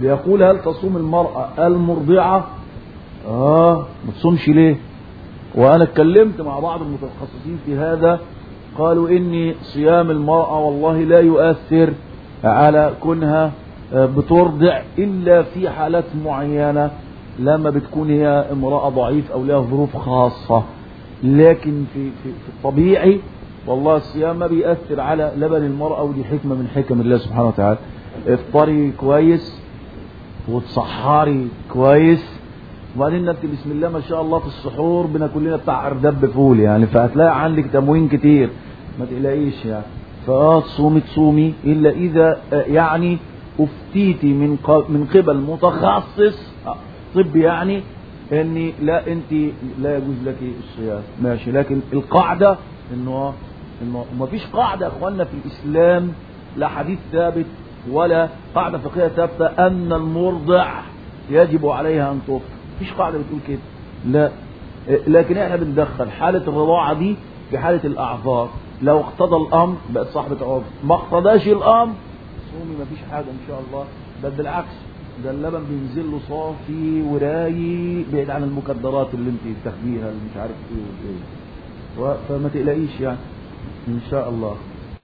بيقول هل تصوم المرأة المرضعة؟ آه ما تصومش ليه؟ وأنا اتكلمت مع بعض المتخصصين في هذا قالوا ان صيام المرأة والله لا يؤثر على كونها بترضع إلا في حالات معينة لما بتكون هي امرأة ضعيف أو لها ظروف خاصة. لكن في, في, في الطبيعي والله الصيام ما بيأثر على لبن المرأة ودي حكمة من حكم الله سبحانه وتعالى. افطري كويس. وتصحري كويس. وبعدين انت بسم الله ما شاء الله في السحور بناكل لنا بتاع أردب فول يعني فهتلاقي عندك تموين كتير. ما تقلقيش يعني. فآه تصومي تصومي. إلا إذا يعني أفتيتي من من قبل متخصص طب يعني ان لا انت لا يجوز لك الصيام. ماشي. لكن القاعدة إنه إنه ما فيش قاعدة يا إخواننا في الإسلام لا حديث ثابت ولا قاعدة فقهية ثابتة أن المرضع يجب عليها أن تفطر مفيش قاعدة بتقول كده. لا. لكن إحنا بندخل حالة الرضاعة دي بحالة الأعذار. لو اقتضى الأمر بقت صاحبة عذر. ما اقتضاش الأمر صومي مفيش حاجة إن شاء الله. بل بالعكس ده اللبن بينزل له صافي ورايق بعيد عن المكدرات اللي أنت بتاخديها اللي مش عارف إيه وإيه. فما تقلقيش يعني. إن شاء الله.